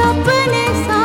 esa pereza.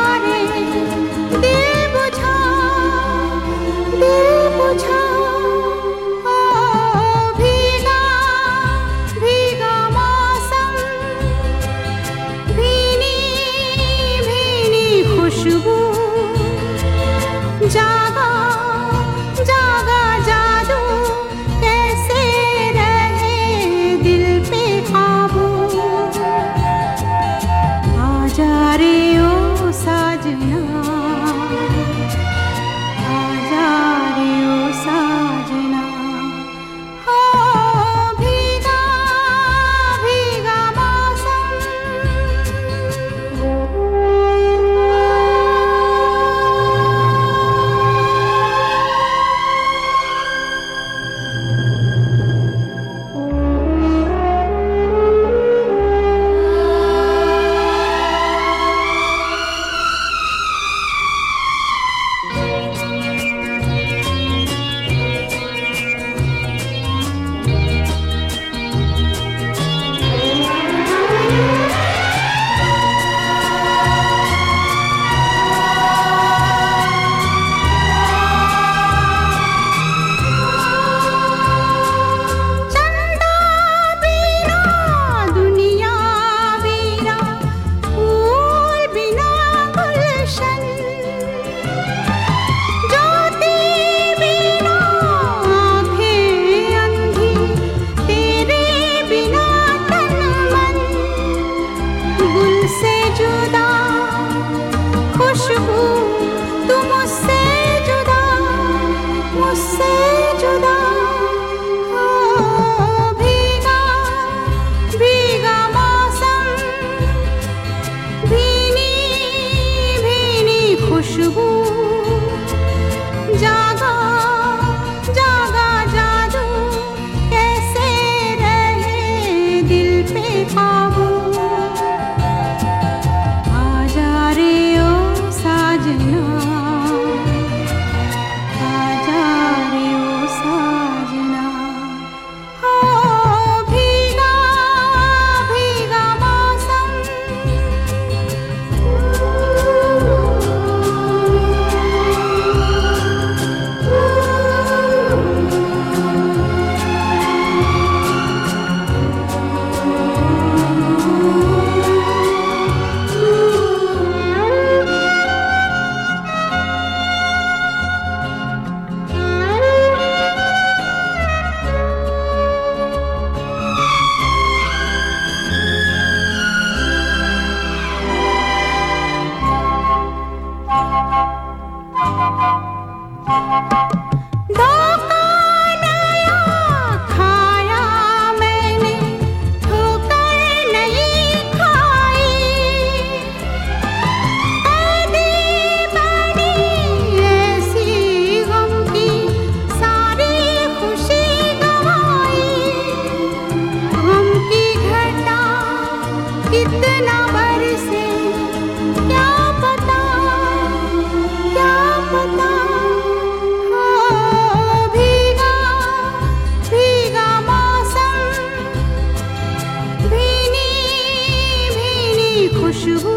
खुशबू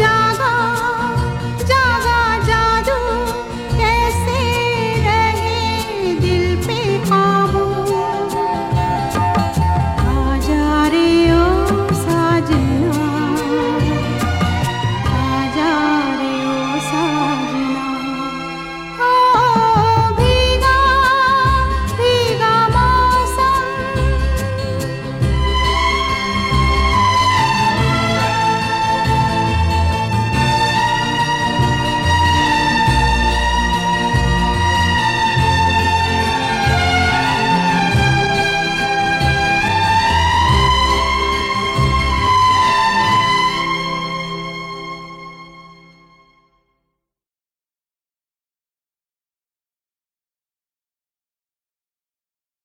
जा